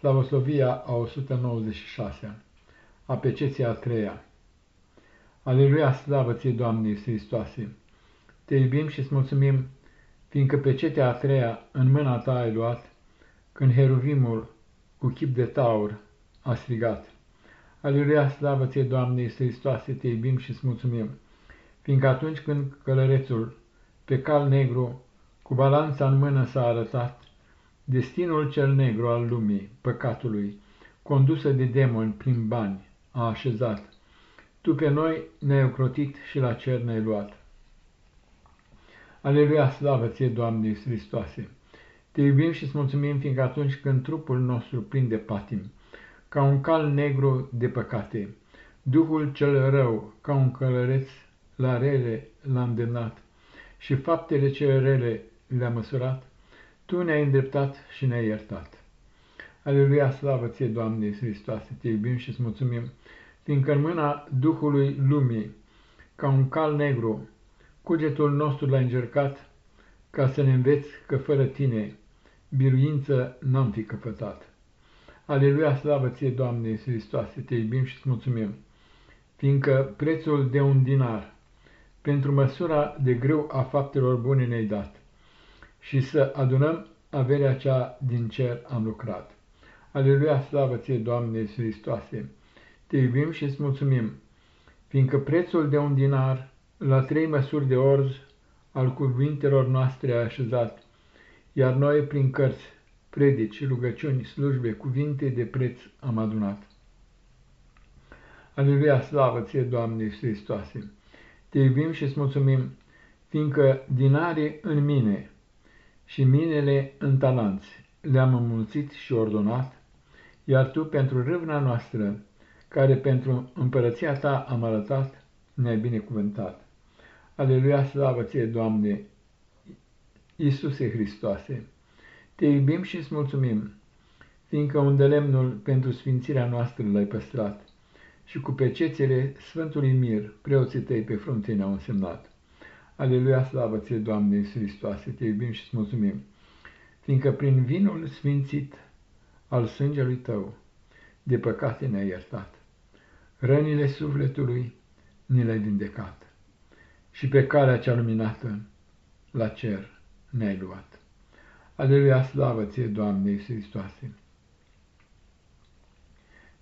Slavoslovia a 196-a, a peceția a treia. Aleluia, slavă ție, Doamne Iisus Hristoase! Te iubim și îți mulțumim, fiindcă pecetea a treia în mâna ta ai luat, când heruvimul cu chip de taur a strigat. Aleluia, slavă ție, Doamne Iisus Hristoase, te iubim și îți mulțumim, fiindcă atunci când călărețul pe cal negru cu balanța în mână s-a arătat, Destinul cel negru al lumii, păcatului, condusă de demoni prin bani, a așezat. Tu pe noi ne-ai ocrotit și la cer ne-ai luat. Aleluia, slavă ție, Doamne Hristoase! Te iubim și îți mulțumim, fiindcă atunci când trupul nostru prinde patim, ca un cal negru de păcate, Duhul cel rău, ca un călăreț, la rele l-a îndemnat și faptele cele rele le-a măsurat, tu ne-ai îndreptat și ne-ai iertat. Aleluia, slavă ție, Doamne Hristoase, te iubim și îți mulțumim, fiindcă în mâna Duhului lumii, ca un cal negru, cugetul nostru l-a încercat, ca să ne înveți că fără tine biruință n-am fi căpătat. Aleluia, slavă ție, Doamne Hristoase, te iubim și îți mulțumim, fiindcă prețul de un dinar pentru măsura de greu a faptelor bune ne-ai dat și să adunăm averea cea din cer am lucrat. Aleluia, slavă ție, Doamne Hristoase! Te iubim și îți mulțumim, fiindcă prețul de un dinar la trei măsuri de orz al cuvintelor noastre a așezat, iar noi prin cărți, predici, rugăciuni, slujbe, cuvinte de preț am adunat. Aleluia, slavă ție, Doamne Hristoase! Te iubim și îți mulțumim, fiindcă dinarii în mine, și minele în talanți le-am înmulțit și ordonat, iar tu pentru râvna noastră, care pentru împărăția ta am arătat, ne-ai binecuvântat. Aleluia, slavă ție, Doamne, Iisuse Hristoase! Te iubim și îți mulțumim, fiindcă unde lemnul pentru sfințirea noastră l-ai păstrat și cu pecețele Sfântului Mir, preoții tăi pe frunte ne-au însemnat. Aleluia, slavă ție, Doamne Iisus Hristoase, te iubim și îți mulțumim, fiindcă prin vinul sfințit al sângelui tău, de păcate ne-ai iertat. Rănile sufletului ni le-ai vindecat și pe calea cea luminată la cer ne-ai luat. Aleluia, slavă ție, Doamne Iisus Hristoase!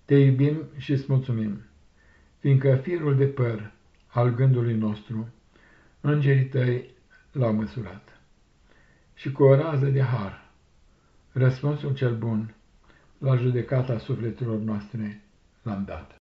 Te iubim și îți mulțumim, fiindcă firul de păr al gândului nostru îngerii tăi l-au măsurat. Și cu o rază de har, răspunsul cel bun la judecata sufletelor noastre l-am dat.